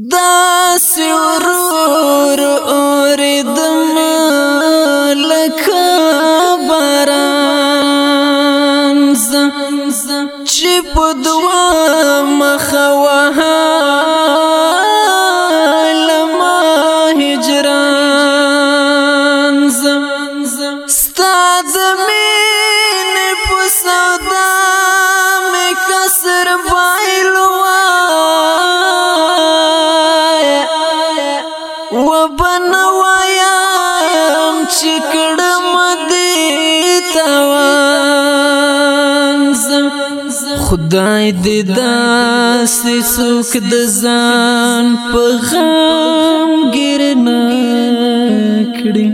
دا سرور اور دم لکه باران زم چې په دوا مخوها لما هجران زم ستاد مين په صد و بنا وایم چې کړم دې توان خدای دې داسې څوک د ځان په غم ګیر نه کړی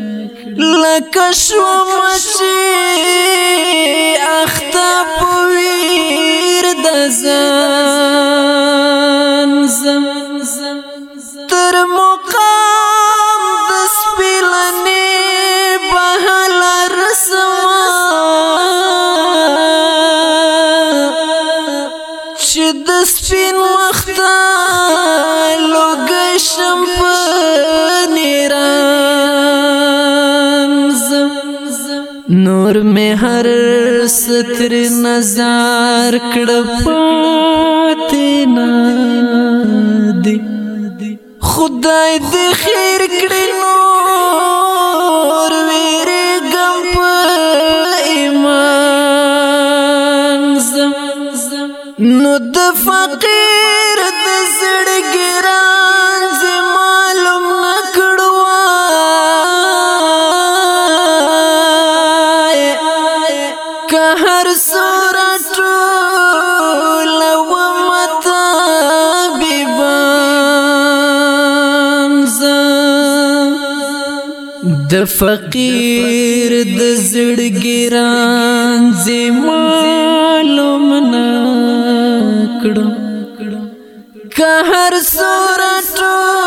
لکه شو مچې اخته پویر د ځان زم تر مو چې د سپین مخته لوګشم په نیرانز نور می هر ستر نظر کړ پاتنا دی خدای دې خیر کړي نو نو د فقیر د زړه ګران زه معلوم نکړوا که هر سورت لو متا ببانز د فقیر د زړه ګران زه کړم که هر صورت